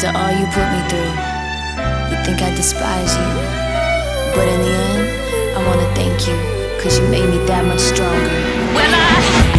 After all you put me through, you think I despise you. But in the end, I wanna thank you, cause you made me that much stronger. Well, I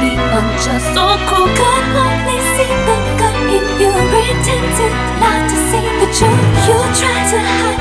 be unjust or cruel. God only see the good in you. Pretending not to see the truth. You try to hide.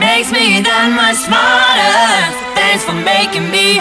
Makes me that much smarter. Thanks for making me